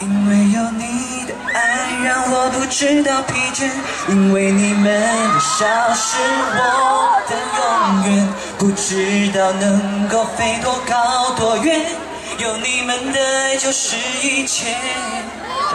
因为有你的爱让我不知道疲倦因为你们的笑是我的永远不知道能够飞多高多远。有你们的爱就是一切。